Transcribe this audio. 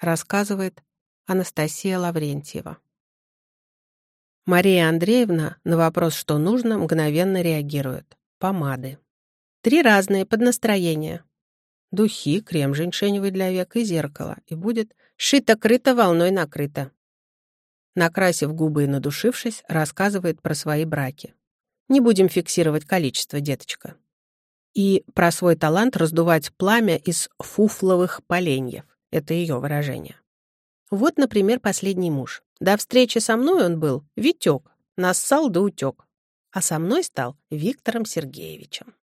рассказывает Анастасия Лаврентьева. Мария Андреевна на вопрос, что нужно, мгновенно реагирует. Помады. Три разные под настроение. Духи, крем женьшеневый для век и зеркало. И будет шито-крыто, волной накрыто. Накрасив губы и надушившись, рассказывает про свои браки. Не будем фиксировать количество, деточка. И про свой талант раздувать пламя из фуфловых поленьев. Это ее выражение. Вот, например, последний муж. До встречи со мной он был Витек, нассал да утек. А со мной стал Виктором Сергеевичем.